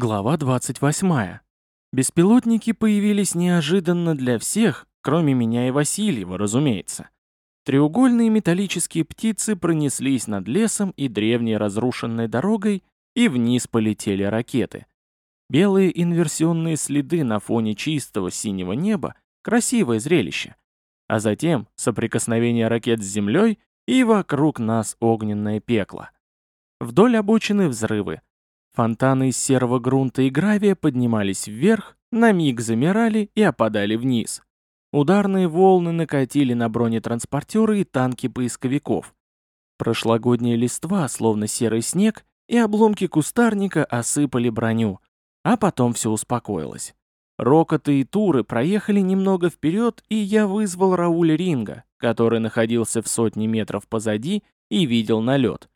Глава 28. Беспилотники появились неожиданно для всех, кроме меня и Васильева, разумеется. Треугольные металлические птицы пронеслись над лесом и древней разрушенной дорогой, и вниз полетели ракеты. Белые инверсионные следы на фоне чистого синего неба — красивое зрелище. А затем соприкосновение ракет с землей, и вокруг нас огненное пекло. Вдоль обочины взрывы — Фонтаны из серого грунта и гравия поднимались вверх, на миг замирали и опадали вниз. Ударные волны накатили на бронетранспортеры и танки поисковиков. Прошлогодняя листва, словно серый снег, и обломки кустарника осыпали броню, а потом все успокоилось. Рокоты и туры проехали немного вперед, и я вызвал Рауля Ринга, который находился в сотне метров позади и видел налет.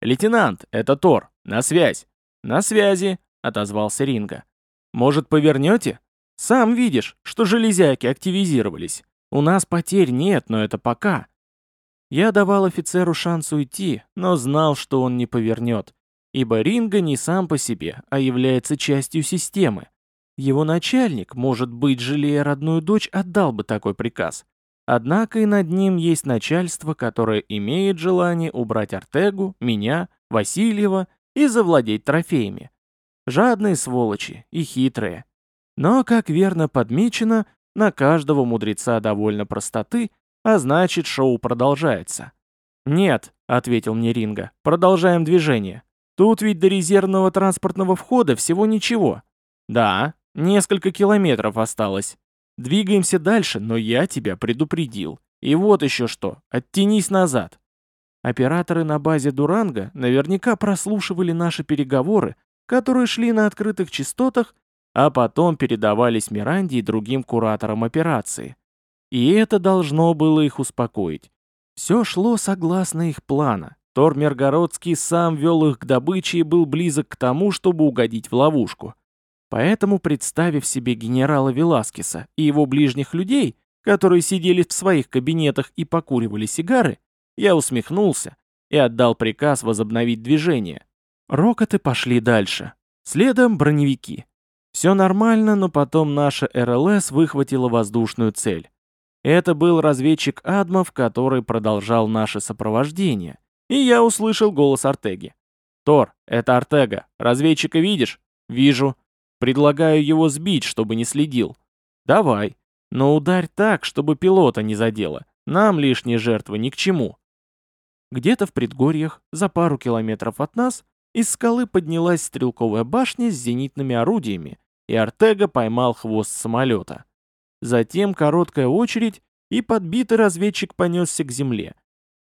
«Лейтенант, это Тор, на связь!» «На связи», — отозвался Ринга. «Может, повернете? Сам видишь, что железяки активизировались. У нас потерь нет, но это пока». Я давал офицеру шанс уйти, но знал, что он не повернет, ибо Ринга не сам по себе, а является частью системы. Его начальник, может быть, жалея родную дочь, отдал бы такой приказ. Однако и над ним есть начальство, которое имеет желание убрать Артегу, меня, Васильева и завладеть трофеями. Жадные сволочи и хитрые. Но, как верно подмечено, на каждого мудреца довольно простоты, а значит, шоу продолжается. «Нет», — ответил мне Ринга, — «продолжаем движение. Тут ведь до резервного транспортного входа всего ничего». «Да, несколько километров осталось. Двигаемся дальше, но я тебя предупредил. И вот еще что, оттянись назад. Операторы на базе Дуранга наверняка прослушивали наши переговоры, которые шли на открытых частотах, а потом передавались Миранде и другим кураторам операции. И это должно было их успокоить. Все шло согласно их плана. Тор Миргородский сам вел их к добыче и был близок к тому, чтобы угодить в ловушку. Поэтому, представив себе генерала Веласкеса и его ближних людей, которые сидели в своих кабинетах и покуривали сигары, я усмехнулся и отдал приказ возобновить движение. Рокоты пошли дальше. Следом броневики. Все нормально, но потом наша РЛС выхватила воздушную цель. Это был разведчик Адмов, который продолжал наше сопровождение. И я услышал голос Артеги. «Тор, это Артега. Разведчика видишь?» «Вижу. Предлагаю его сбить, чтобы не следил». «Давай. Но ударь так, чтобы пилота не задело. Нам лишние жертвы ни к чему». Где-то в предгорьях, за пару километров от нас, из скалы поднялась стрелковая башня с зенитными орудиями, и Артега поймал хвост самолета. Затем короткая очередь, и подбитый разведчик понесся к земле.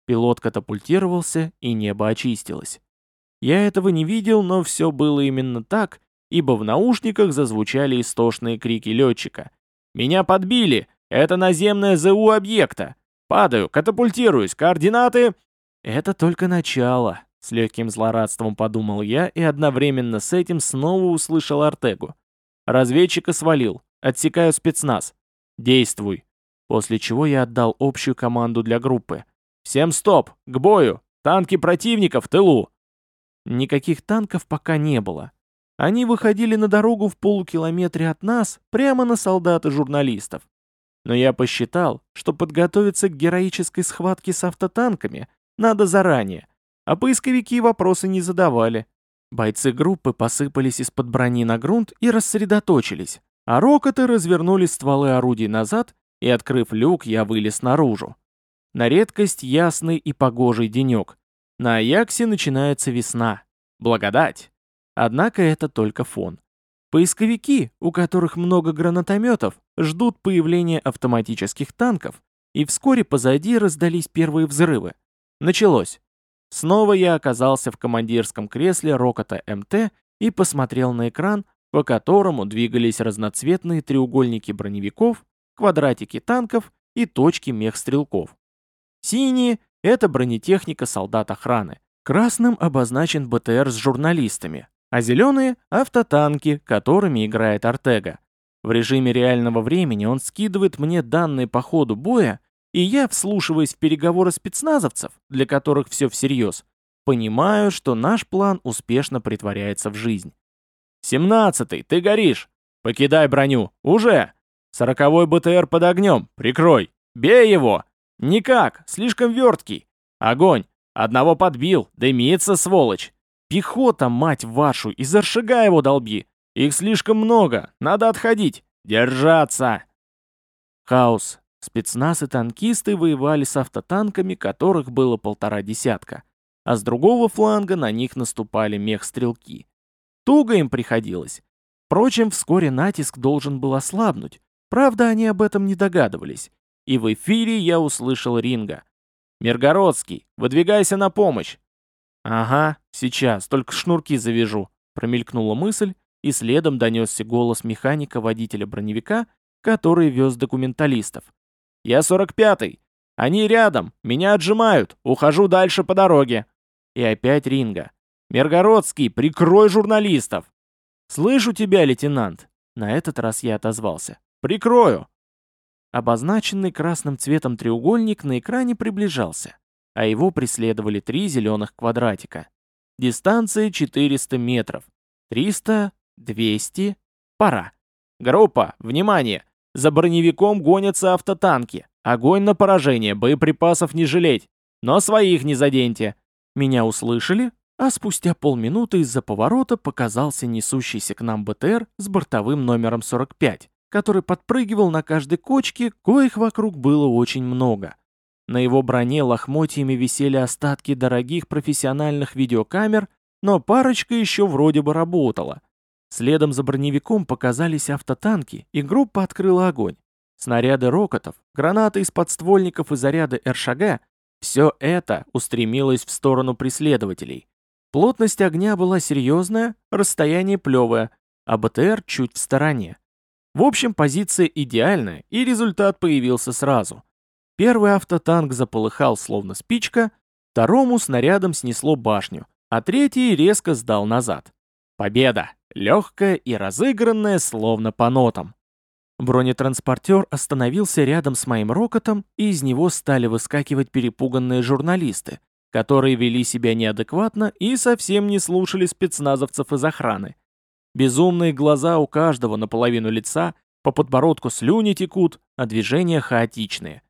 Пилот катапультировался, и небо очистилось. Я этого не видел, но все было именно так, ибо в наушниках зазвучали истошные крики летчика. «Меня подбили! Это наземное ЗУ объекта! Падаю, катапультируюсь, координаты...» «Это только начало», — с легким злорадством подумал я и одновременно с этим снова услышал Артегу. «Разведчика свалил. Отсекаю спецназ. Действуй». После чего я отдал общую команду для группы. «Всем стоп! К бою! Танки противника в тылу!» Никаких танков пока не было. Они выходили на дорогу в полукилометре от нас, прямо на солдат и журналистов. Но я посчитал, что подготовиться к героической схватке с автотанками надо заранее. А поисковики вопросы не задавали. Бойцы группы посыпались из-под брони на грунт и рассредоточились, а рокоты развернули стволы орудий назад, и, открыв люк, я вылез наружу. На редкость ясный и погожий денек. На Аяксе начинается весна. Благодать. Однако это только фон. Поисковики, у которых много гранатометов, ждут появления автоматических танков, и вскоре позади раздались первые взрывы. Началось. Снова я оказался в командирском кресле Рокота МТ и посмотрел на экран, по которому двигались разноцветные треугольники броневиков, квадратики танков и точки мехстрелков. Синие — это бронетехника солдат охраны. Красным обозначен БТР с журналистами, а зеленые — автотанки, которыми играет Артега. В режиме реального времени он скидывает мне данные по ходу боя и я, вслушиваясь в переговоры спецназовцев, для которых все всерьез, понимаю, что наш план успешно притворяется в жизнь. Семнадцатый, ты горишь! Покидай броню! Уже! Сороковой БТР под огнем! Прикрой! Бей его! Никак! Слишком верткий! Огонь! Одного подбил! Дымится, сволочь! Пехота, мать вашу! Из Аршига его долби! Их слишком много! Надо отходить! Держаться!» Хаос. Спецназ и танкисты воевали с автотанками, которых было полтора десятка, а с другого фланга на них наступали мех-стрелки. Туго им приходилось. Впрочем, вскоре натиск должен был ослабнуть. Правда, они об этом не догадывались. И в эфире я услышал Ринга. «Миргородский, выдвигайся на помощь!» «Ага, сейчас, только шнурки завяжу», — промелькнула мысль, и следом донесся голос механика-водителя броневика, который вез документалистов. «Я 45-й! Они рядом! Меня отжимают! Ухожу дальше по дороге!» И опять Ринга. «Миргородский, прикрой журналистов!» «Слышу тебя, лейтенант!» На этот раз я отозвался. «Прикрою!» Обозначенный красным цветом треугольник на экране приближался, а его преследовали три зеленых квадратика. Дистанция 400 метров. 300, 200. Пора. Группа, внимание! За броневиком гонятся автотанки. Огонь на поражение, боеприпасов не жалеть. Но своих не заденьте. Меня услышали, а спустя полминуты из-за поворота показался несущийся к нам БТР с бортовым номером 45, который подпрыгивал на каждой кочке, коих вокруг было очень много. На его броне лохмотьями висели остатки дорогих профессиональных видеокамер, но парочка еще вроде бы работала. Следом за броневиком показались автотанки, и группа открыла огонь. Снаряды рокотов, гранаты из подствольников и заряды РШГ — все это устремилось в сторону преследователей. Плотность огня была серьезная, расстояние плевое, а БТР чуть в стороне. В общем, позиция идеальная, и результат появился сразу. Первый автотанк заполыхал словно спичка, второму снарядом снесло башню, а третий резко сдал назад. Победа! Легкая и разыгранная, словно по нотам. Бронетранспортер остановился рядом с моим рокотом, и из него стали выскакивать перепуганные журналисты, которые вели себя неадекватно и совсем не слушали спецназовцев из охраны. Безумные глаза у каждого наполовину лица, по подбородку слюни текут, а движения хаотичные.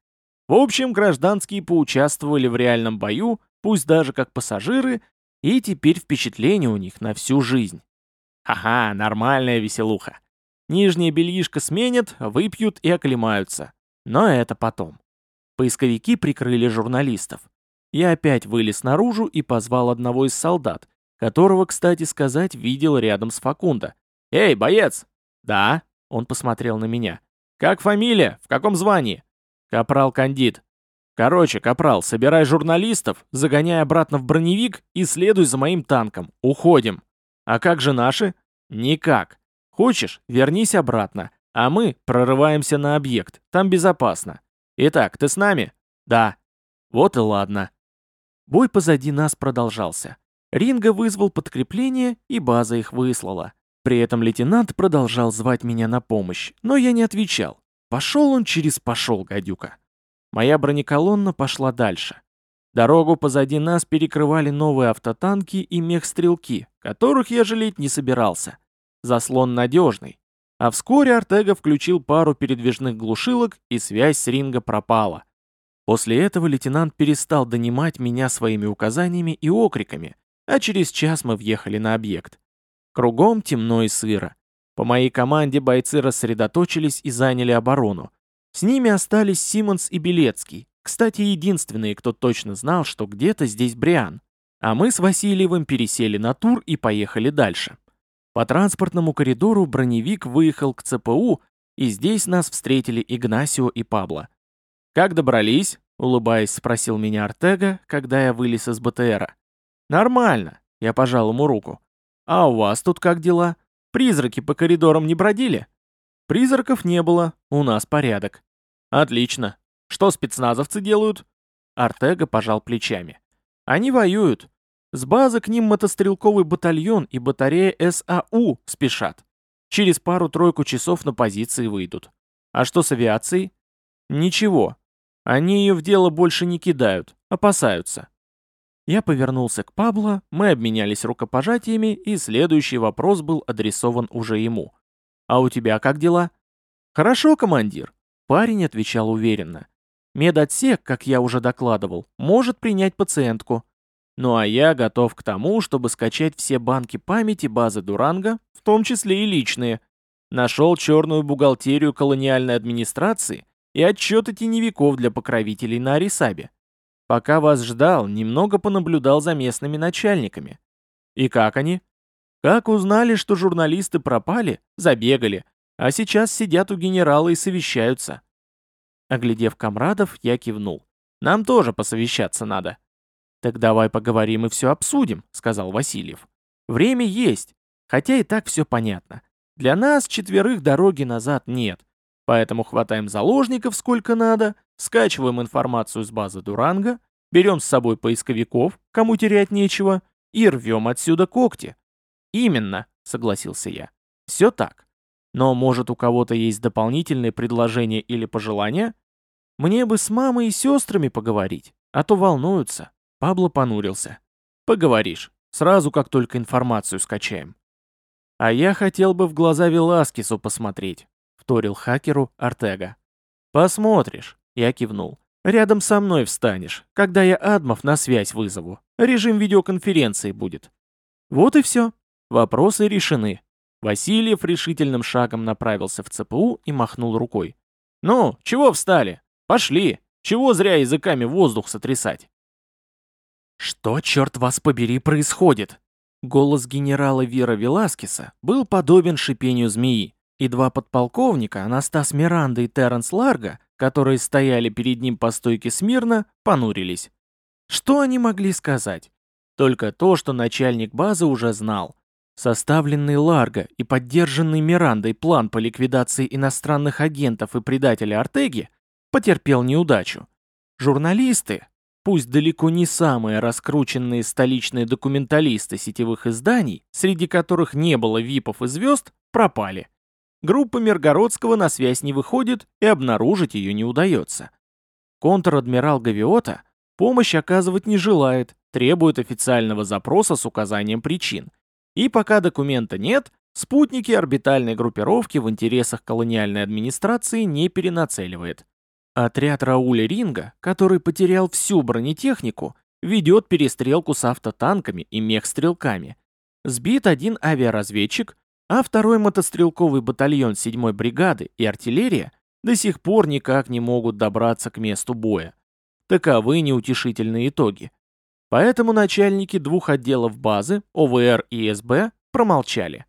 В общем, гражданские поучаствовали в реальном бою, пусть даже как пассажиры, и теперь впечатление у них на всю жизнь. Ха-ха, нормальная веселуха. Нижнее бельишко сменят, выпьют и оклемаются. Но это потом. Поисковики прикрыли журналистов. Я опять вылез наружу и позвал одного из солдат, которого, кстати сказать, видел рядом с Факунда. «Эй, боец!» «Да?» — он посмотрел на меня. «Как фамилия? В каком звании?» «Капрал Кандид». «Короче, Капрал, собирай журналистов, загоняй обратно в броневик и следуй за моим танком. Уходим». «А как же наши?» «Никак. Хочешь, вернись обратно, а мы прорываемся на объект, там безопасно. Итак, ты с нами?» «Да». «Вот и ладно». Бой позади нас продолжался. Ринга вызвал подкрепление, и база их выслала. При этом лейтенант продолжал звать меня на помощь, но я не отвечал. Пошел он через пошел, гадюка. Моя бронеколонна пошла дальше. Дорогу позади нас перекрывали новые автотанки и мехстрелки, которых я жалеть не собирался. Заслон надежный. А вскоре Артега включил пару передвижных глушилок, и связь с Ринга пропала. После этого лейтенант перестал донимать меня своими указаниями и окриками, а через час мы въехали на объект. Кругом темно и сыро. По моей команде бойцы рассредоточились и заняли оборону. С ними остались Симонс и Белецкий, кстати, единственные, кто точно знал, что где-то здесь Бриан. А мы с Васильевым пересели на тур и поехали дальше. По транспортному коридору броневик выехал к ЦПУ, и здесь нас встретили Игнасио и Пабло. «Как добрались?» — улыбаясь, спросил меня Артега, когда я вылез из БТРа. «Нормально», — я пожал ему руку. «А у вас тут как дела? Призраки по коридорам не бродили?» «Призраков не было, у нас порядок». «Отлично. Что спецназовцы делают?» Артега пожал плечами. «Они воюют. С базы к ним мотострелковый батальон и батарея САУ спешат. Через пару-тройку часов на позиции выйдут. А что с авиацией? Ничего. Они ее в дело больше не кидают, опасаются. Я повернулся к Пабло, мы обменялись рукопожатиями, и следующий вопрос был адресован уже ему. «А у тебя как дела?» «Хорошо, командир», — парень отвечал уверенно. «Медотсек, как я уже докладывал, может принять пациентку. Ну а я готов к тому, чтобы скачать все банки памяти базы Дуранга, в том числе и личные. Нашел черную бухгалтерию колониальной администрации и отчеты теневиков для покровителей на Арисабе. Пока вас ждал, немного понаблюдал за местными начальниками. И как они? Как узнали, что журналисты пропали, забегали, а сейчас сидят у генерала и совещаются. Оглядев комрадов, я кивнул. Нам тоже посовещаться надо. Так давай поговорим и все обсудим, сказал Васильев. Время есть, хотя и так все понятно. Для нас четверых дороги назад нет. Поэтому хватаем заложников сколько надо, скачиваем информацию с базы Дуранга, берем с собой поисковиков, кому терять нечего, и рвем отсюда когти. Именно, согласился я. Все так. Но может у кого-то есть дополнительные предложения или пожелания? Мне бы с мамой и сестрами поговорить, а то волнуются. Пабло понурился. Поговоришь, сразу как только информацию скачаем. А я хотел бы в глаза Веласкесу посмотреть вторил хакеру Артега. «Посмотришь», — я кивнул. «Рядом со мной встанешь, когда я адмов на связь вызову. Режим видеоконференции будет». Вот и все. Вопросы решены. Васильев решительным шагом направился в ЦПУ и махнул рукой. «Ну, чего встали? Пошли! Чего зря языками воздух сотрясать?» «Что, черт вас побери, происходит?» Голос генерала Вера Веласкеса был подобен шипению змеи и два подполковника, Анастас Миранда и Терренс Ларго, которые стояли перед ним по стойке смирно, понурились. Что они могли сказать? Только то, что начальник базы уже знал. Составленный Ларго и поддержанный Мирандой план по ликвидации иностранных агентов и предателя Артеги потерпел неудачу. Журналисты, пусть далеко не самые раскрученные столичные документалисты сетевых изданий, среди которых не было випов и звезд, пропали. Группа Миргородского на связь не выходит и обнаружить ее не удается. Контр-адмирал Гавиота помощь оказывать не желает, требует официального запроса с указанием причин. И пока документа нет, спутники орбитальной группировки в интересах колониальной администрации не перенацеливает. Отряд Рауля Ринга, который потерял всю бронетехнику, ведет перестрелку с автотанками и мехстрелками. Сбит один авиаразведчик, а второй мотострелковый батальон 7-й бригады и артиллерия до сих пор никак не могут добраться к месту боя. Таковы неутешительные итоги. Поэтому начальники двух отделов базы, ОВР и СБ, промолчали.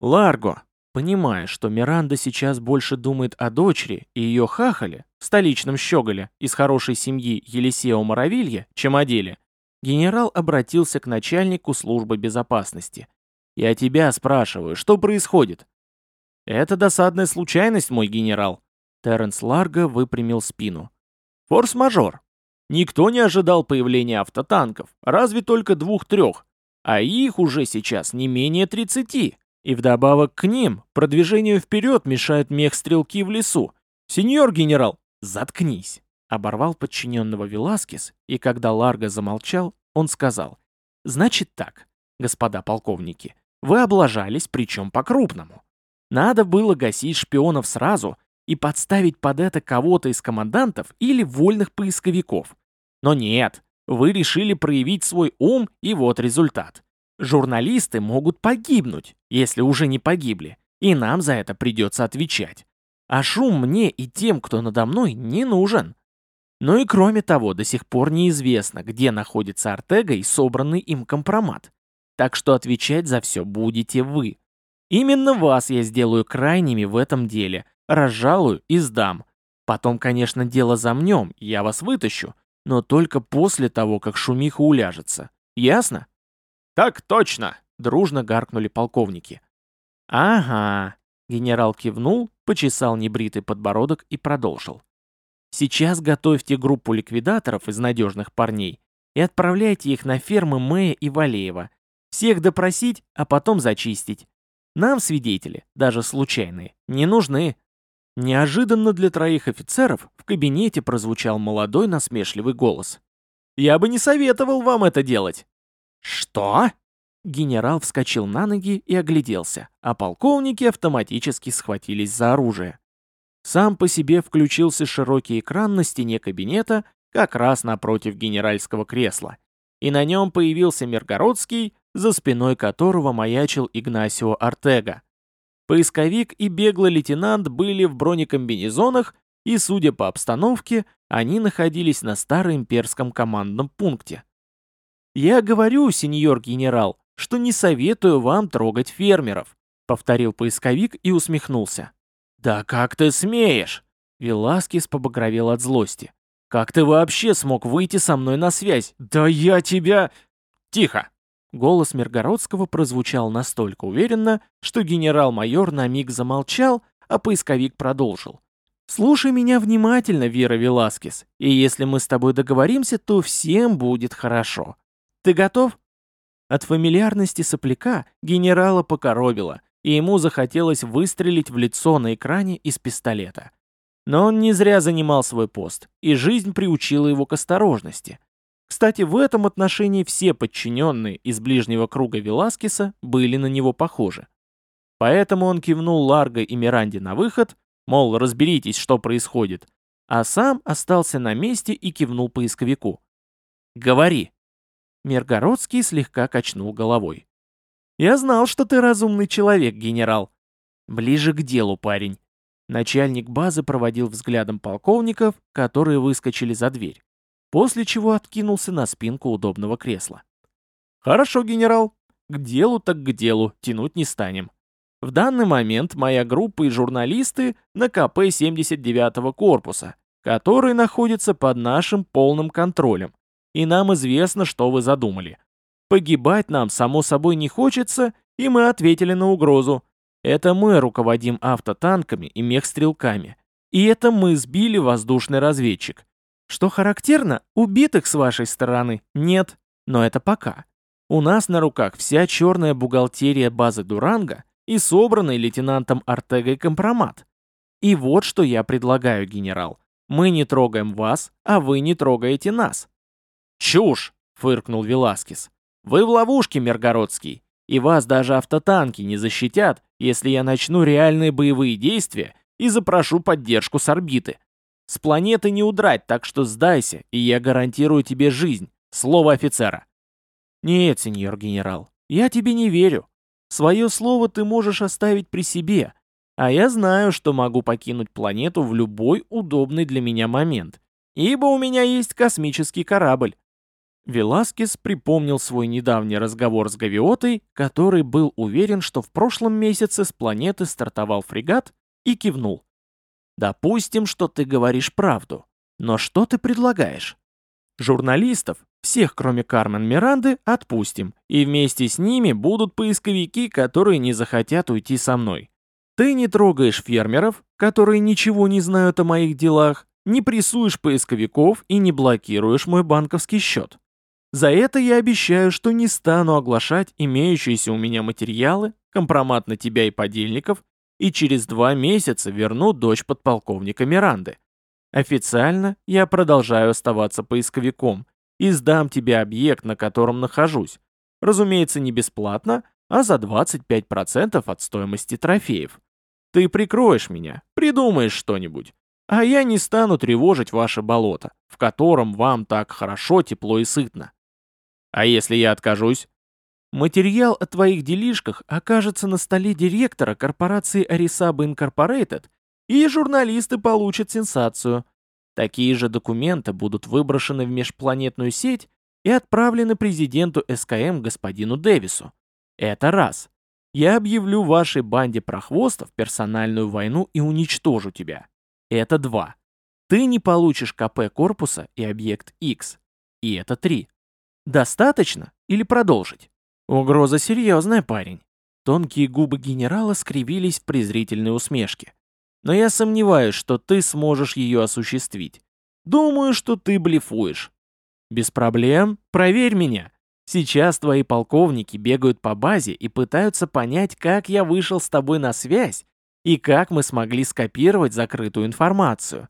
Ларго, понимая, что Миранда сейчас больше думает о дочери и ее хахале, столичном щеголе из хорошей семьи Елисео Моровилья, чем о деле, генерал обратился к начальнику службы безопасности – я тебя спрашиваю, что происходит?» «Это досадная случайность, мой генерал». Терренс Ларго выпрямил спину. «Форс-мажор. Никто не ожидал появления автотанков, разве только двух-трех, а их уже сейчас не менее тридцати. И вдобавок к ним продвижению вперед мешают мех-стрелки в лесу. Сеньор генерал, заткнись!» Оборвал подчиненного Веласкес, и когда Ларго замолчал, он сказал, «Значит так, господа полковники, вы облажались, причем по-крупному. Надо было гасить шпионов сразу и подставить под это кого-то из командантов или вольных поисковиков. Но нет, вы решили проявить свой ум, и вот результат. Журналисты могут погибнуть, если уже не погибли, и нам за это придется отвечать. А шум мне и тем, кто надо мной, не нужен. Ну и кроме того, до сих пор неизвестно, где находится Артега и собранный им компромат. Так что отвечать за все будете вы. Именно вас я сделаю крайними в этом деле, разжалую и сдам. Потом, конечно, дело замнем, я вас вытащу, но только после того, как шумиха уляжется. Ясно? Так точно, дружно гаркнули полковники. Ага, генерал кивнул, почесал небритый подбородок и продолжил. Сейчас готовьте группу ликвидаторов из надежных парней и отправляйте их на фермы Мэя и Валеева. Всех допросить, а потом зачистить. Нам свидетели, даже случайные, не нужны. Неожиданно для троих офицеров в кабинете прозвучал молодой насмешливый голос. Я бы не советовал вам это делать». «Что?» Генерал вскочил на ноги и огляделся, а полковники автоматически схватились за оружие. Сам по себе включился широкий экран на стене кабинета, как раз напротив генеральского кресла, и на нем появился Миргородский, за спиной которого маячил Игнасио Артега. Поисковик и беглый лейтенант были в бронекомбинезонах, и, судя по обстановке, они находились на староимперском командном пункте. «Я говорю, сеньор генерал, что не советую вам трогать фермеров», повторил поисковик и усмехнулся. «Да как ты смеешь?» Веласкес побагровел от злости. «Как ты вообще смог выйти со мной на связь? Да я тебя...» «Тихо!» Голос Миргородского прозвучал настолько уверенно, что генерал-майор на миг замолчал, а поисковик продолжил. «Слушай меня внимательно, Вера Веласкес, и если мы с тобой договоримся, то всем будет хорошо. Ты готов?» От фамильярности сопляка генерала покоробило, и ему захотелось выстрелить в лицо на экране из пистолета. Но он не зря занимал свой пост, и жизнь приучила его к осторожности. Кстати, в этом отношении все подчиненные из ближнего круга Веласкеса были на него похожи. Поэтому он кивнул Ларго и Миранде на выход, мол, разберитесь, что происходит, а сам остался на месте и кивнул поисковику. «Говори», Миргородский слегка качнул головой. «Я знал, что ты разумный человек, генерал». «Ближе к делу, парень». Начальник базы проводил взглядом полковников, которые выскочили за дверь, после чего откинулся на спинку удобного кресла. «Хорошо, генерал. К делу так к делу, тянуть не станем. В данный момент моя группа и журналисты на КП 79-го корпуса, который находится под нашим полным контролем и нам известно, что вы задумали. Погибать нам, само собой, не хочется, и мы ответили на угрозу. Это мы руководим автотанками и мехстрелками. И это мы сбили воздушный разведчик. Что характерно, убитых с вашей стороны нет, но это пока. У нас на руках вся черная бухгалтерия базы Дуранга и собранный лейтенантом Артегой компромат. И вот что я предлагаю, генерал. Мы не трогаем вас, а вы не трогаете нас. «Чушь!» — фыркнул Веласкес. «Вы в ловушке, Миргородский, и вас даже автотанки не защитят, если я начну реальные боевые действия и запрошу поддержку с орбиты. С планеты не удрать, так что сдайся, и я гарантирую тебе жизнь. Слово офицера». «Нет, сеньор генерал, я тебе не верю. Свое слово ты можешь оставить при себе, а я знаю, что могу покинуть планету в любой удобный для меня момент, ибо у меня есть космический корабль. Веласкес припомнил свой недавний разговор с Гавиотой, который был уверен, что в прошлом месяце с планеты стартовал фрегат, и кивнул. «Допустим, что ты говоришь правду. Но что ты предлагаешь?» «Журналистов, всех кроме Кармен Миранды, отпустим, и вместе с ними будут поисковики, которые не захотят уйти со мной. Ты не трогаешь фермеров, которые ничего не знают о моих делах, не прессуешь поисковиков и не блокируешь мой банковский счет. За это я обещаю, что не стану оглашать имеющиеся у меня материалы, компромат на тебя и подельников, и через два месяца верну дочь подполковника Миранды. Официально я продолжаю оставаться поисковиком и сдам тебе объект, на котором нахожусь. Разумеется, не бесплатно, а за 25% от стоимости трофеев. Ты прикроешь меня, придумаешь что-нибудь. А я не стану тревожить ваше болото, в котором вам так хорошо, тепло и сытно. А если я откажусь? Материал о твоих делишках окажется на столе директора корпорации Arisaba Incorporated, и журналисты получат сенсацию. Такие же документы будут выброшены в межпланетную сеть и отправлены президенту СКМ господину Дэвису. Это раз. Я объявлю вашей банде прохвостов персональную войну и уничтожу тебя. Это два. Ты не получишь КП корпуса и объект X. И это три. Достаточно или продолжить? Угроза серьезная, парень. Тонкие губы генерала скривились в презрительной усмешке. Но я сомневаюсь, что ты сможешь ее осуществить. Думаю, что ты блефуешь. Без проблем, проверь меня. Сейчас твои полковники бегают по базе и пытаются понять, как я вышел с тобой на связь и как мы смогли скопировать закрытую информацию.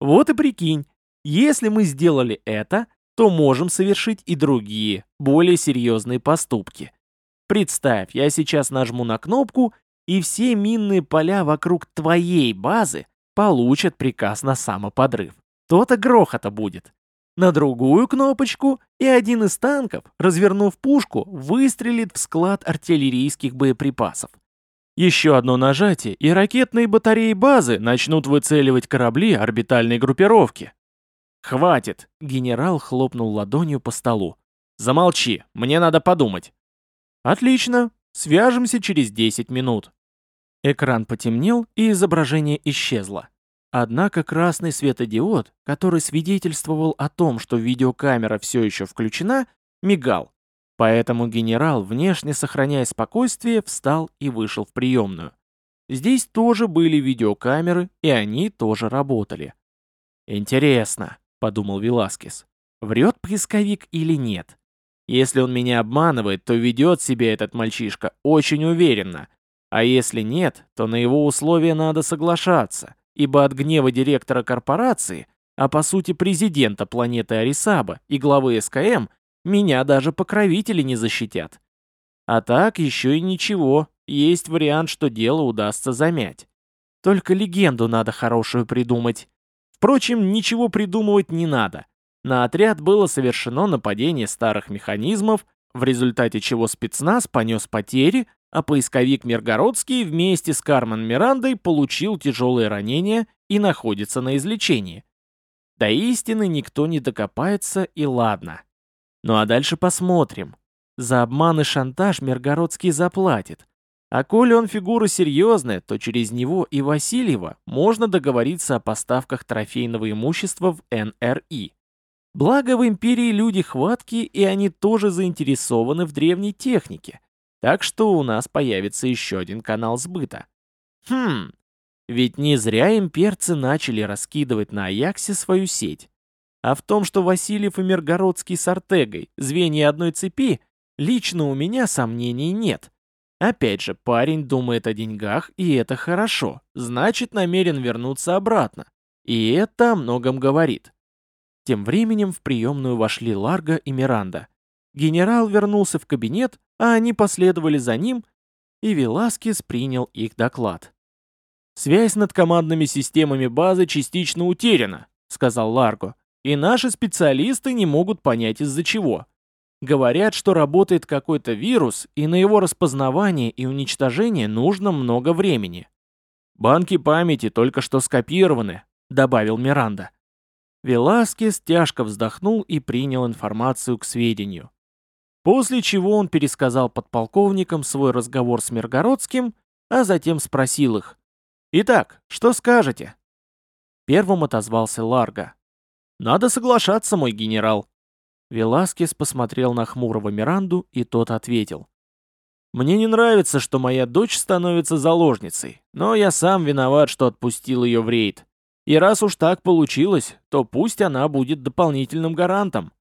Вот и прикинь, если мы сделали это, то можем совершить и другие, более серьезные поступки. Представь, я сейчас нажму на кнопку, и все минные поля вокруг твоей базы получат приказ на самоподрыв. То-то грохота будет. На другую кнопочку, и один из танков, развернув пушку, выстрелит в склад артиллерийских боеприпасов. Еще одно нажатие, и ракетные батареи базы начнут выцеливать корабли орбитальной группировки. «Хватит!» — генерал хлопнул ладонью по столу. «Замолчи, мне надо подумать». «Отлично, свяжемся через 10 минут». Экран потемнел, и изображение исчезло. Однако красный светодиод, который свидетельствовал о том, что видеокамера все еще включена, мигал. Поэтому генерал, внешне сохраняя спокойствие, встал и вышел в приемную. Здесь тоже были видеокамеры, и они тоже работали. Интересно, — подумал Веласкес. «Врет поисковик или нет? Если он меня обманывает, то ведет себя этот мальчишка очень уверенно. А если нет, то на его условия надо соглашаться, ибо от гнева директора корпорации, а по сути президента планеты Арисаба и главы СКМ, меня даже покровители не защитят. А так еще и ничего, есть вариант, что дело удастся замять. Только легенду надо хорошую придумать. Впрочем, ничего придумывать не надо. На отряд было совершено нападение старых механизмов, в результате чего спецназ понес потери, а поисковик Миргородский вместе с Кармен Мирандой получил тяжелые ранения и находится на излечении. До истины никто не докопается и ладно. Ну а дальше посмотрим. За обман и шантаж Миргородский заплатит. А коли он фигура серьезная, то через него и Васильева можно договориться о поставках трофейного имущества в НРИ. Благо в империи люди хваткие, и они тоже заинтересованы в древней технике. Так что у нас появится еще один канал сбыта. Хм, ведь не зря имперцы начали раскидывать на Аяксе свою сеть. А в том, что Васильев и Миргородский с Артегой, звенья одной цепи, лично у меня сомнений нет. Опять же, парень думает о деньгах, и это хорошо, значит намерен вернуться обратно. И это о многом говорит. Тем временем в приемную вошли Ларго и Миранда. Генерал вернулся в кабинет, а они последовали за ним, и Веласкес принял их доклад. «Связь над командными системами базы частично утеряна», — сказал Ларго, «и наши специалисты не могут понять из-за чего. Говорят, что работает какой-то вирус, и на его распознавание и уничтожение нужно много времени. «Банки памяти только что скопированы», — добавил Миранда. Веласкес тяжко вздохнул и принял информацию к сведению. После чего он пересказал подполковникам свой разговор с Миргородским, а затем спросил их. «Итак, что скажете?» Первым отозвался Ларго. «Надо соглашаться, мой генерал. Веласкес посмотрел на хмурого Миранду, и тот ответил. «Мне не нравится, что моя дочь становится заложницей, но я сам виноват, что отпустил ее в рейд. И раз уж так получилось, то пусть она будет дополнительным гарантом.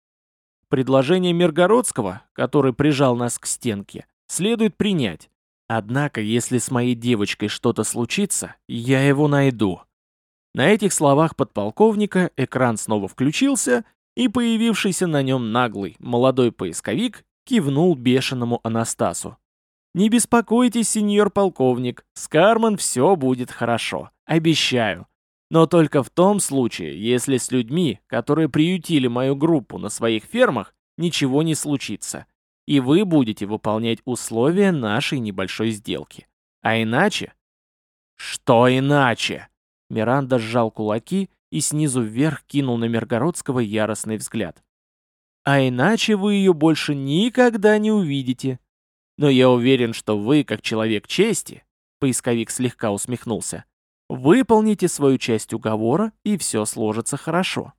Предложение Миргородского, который прижал нас к стенке, следует принять. Однако, если с моей девочкой что-то случится, я его найду». На этих словах подполковника экран снова включился, и появившийся на нем наглый, молодой поисковик кивнул бешеному Анастасу. «Не беспокойтесь, сеньор полковник, с Кармен все будет хорошо, обещаю. Но только в том случае, если с людьми, которые приютили мою группу на своих фермах, ничего не случится, и вы будете выполнять условия нашей небольшой сделки. А иначе...» «Что иначе?» Миранда сжал кулаки и снизу вверх кинул на Миргородского яростный взгляд. «А иначе вы ее больше никогда не увидите. Но я уверен, что вы, как человек чести, — поисковик слегка усмехнулся, — выполните свою часть уговора, и все сложится хорошо».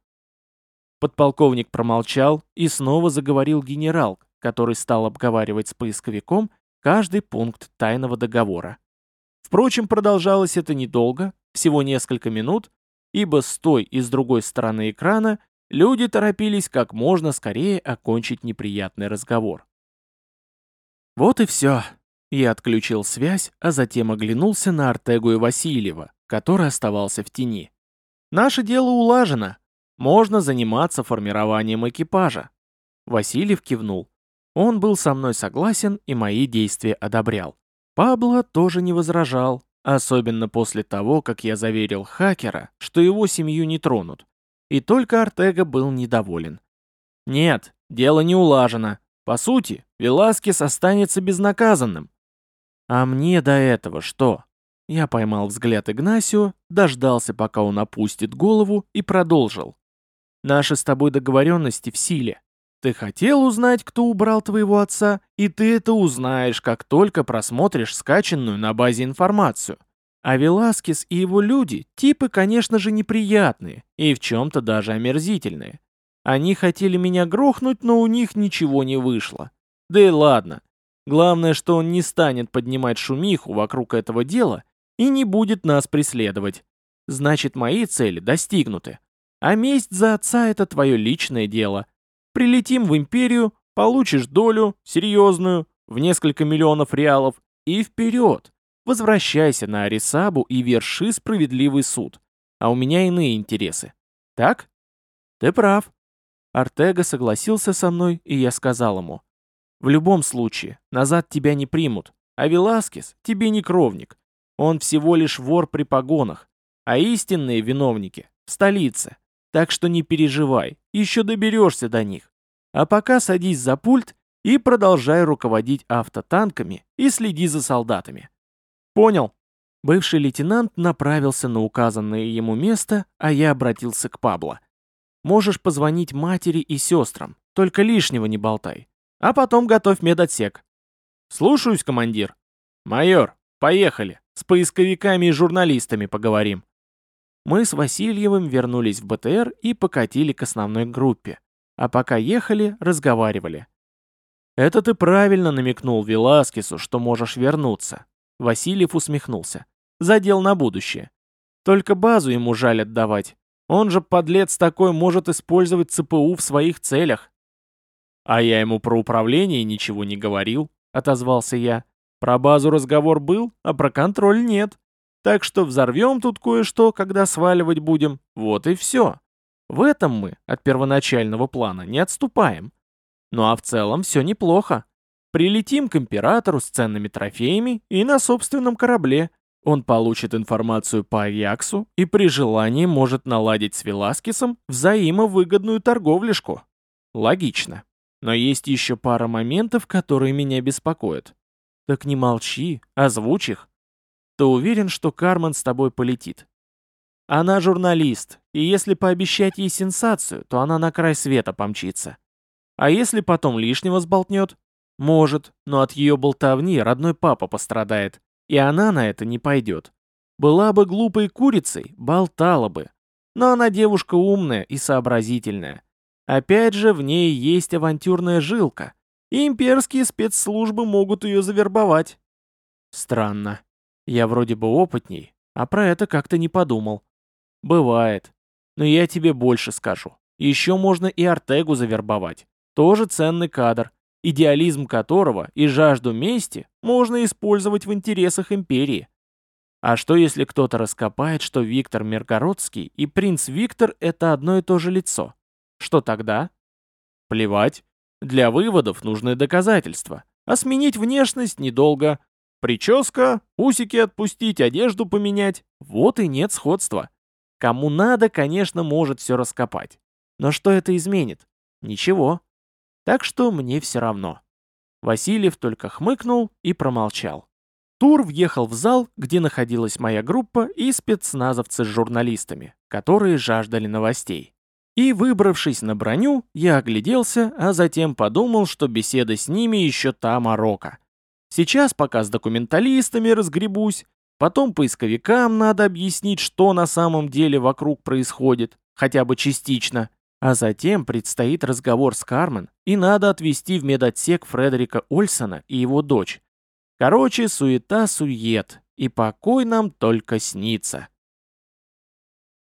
Подполковник промолчал и снова заговорил генерал, который стал обговаривать с поисковиком каждый пункт тайного договора. Впрочем, продолжалось это недолго, всего несколько минут, ибо с той и с другой стороны экрана люди торопились как можно скорее окончить неприятный разговор. Вот и все. Я отключил связь, а затем оглянулся на Артегу и Васильева, который оставался в тени. Наше дело улажено. можно заниматься формированием экипажа. Васильев кивнул. Он был со мной согласен и мои действия одобрял. Пабло тоже не возражал, особенно после того, как я заверил хакера, что его семью не тронут. И только Артега был недоволен. Нет, дело не улажено. По сути, Веласкес останется безнаказанным. А мне до этого что? Я поймал взгляд Игнасио, дождался, пока он опустит голову, и продолжил. Наши с тобой договоренности в силе. Ты хотел узнать, кто убрал твоего отца, и ты это узнаешь, как только просмотришь скачанную на базе информацию. А Веласкес и его люди – типы, конечно же, неприятные и в чем-то даже омерзительные. Они хотели меня грохнуть, но у них ничего не вышло. Да и ладно. Главное, что он не станет поднимать шумиху вокруг этого дела и не будет нас преследовать. Значит, мои цели достигнуты. А месть за отца – это твое личное дело. Прилетим в империю, получишь долю, серьезную, в несколько миллионов реалов, и вперед. Возвращайся на Арисабу и верши справедливый суд. А у меня иные интересы. Так? Ты прав. Артега согласился со мной, и я сказал ему. В любом случае, назад тебя не примут, а Веласкес тебе не кровник. Он всего лишь вор при погонах, а истинные виновники в столице. Так что не переживай, еще доберешься до них. А пока садись за пульт и продолжай руководить автотанками и следи за солдатами. Понял. Бывший лейтенант направился на указанное ему место, а я обратился к Пабло. Можешь позвонить матери и сестрам, только лишнего не болтай. А потом готовь медотсек. Слушаюсь, командир. Майор, поехали. С поисковиками и журналистами поговорим. Мы с Васильевым вернулись в БТР и покатили к основной группе. А пока ехали, разговаривали. «Это ты правильно намекнул Веласкесу, что можешь вернуться». Васильев усмехнулся. «Задел на будущее. Только базу ему жаль отдавать. Он же, подлец такой, может использовать ЦПУ в своих целях». «А я ему про управление ничего не говорил», — отозвался я. «Про базу разговор был, а про контроль нет. Так что взорвем тут кое-что, когда сваливать будем. Вот и все. В этом мы от первоначального плана не отступаем. Ну а в целом все неплохо. Прилетим к императору с ценными трофеями и на собственном корабле. Он получит информацию по Аяксу и при желании может наладить с Веласкесом взаимовыгодную торговлешку. Логично. Но есть еще пара моментов, которые меня беспокоят. Так не молчи, озвучь их. Ты уверен, что Кармен с тобой полетит? Она журналист, и если пообещать ей сенсацию, то она на край света помчится. А если потом лишнего сболтнет? Может, но от ее болтовни родной папа пострадает, и она на это не пойдет. Была бы глупой курицей, болтала бы. Но она девушка умная и сообразительная. Опять же, в ней есть авантюрная жилка, и имперские спецслужбы могут ее завербовать. Странно. Я вроде бы опытней, а про это как-то не подумал. Бывает. Но я тебе больше скажу. Еще можно и Артегу завербовать. Тоже ценный кадр, идеализм которого и жажду мести можно использовать в интересах империи. А что если кто-то раскопает, что Виктор Миргородский и принц Виктор — это одно и то же лицо? Что тогда? Плевать. Для выводов нужны доказательства. А сменить внешность недолго. Прическа, усики отпустить, одежду поменять. Вот и нет сходства. Кому надо, конечно, может все раскопать. Но что это изменит? Ничего. Так что мне все равно. Васильев только хмыкнул и промолчал. Тур въехал в зал, где находилась моя группа и спецназовцы с журналистами, которые жаждали новостей. И, выбравшись на броню, я огляделся, а затем подумал, что беседа с ними еще та морока. Сейчас пока с документалистами разгребусь, потом поисковикам надо объяснить, что на самом деле вокруг происходит, хотя бы частично, а затем предстоит разговор с Кармен, и надо отвезти в медотсек Фредерика Ольсона и его дочь. Короче, суета-сует, и покой нам только снится.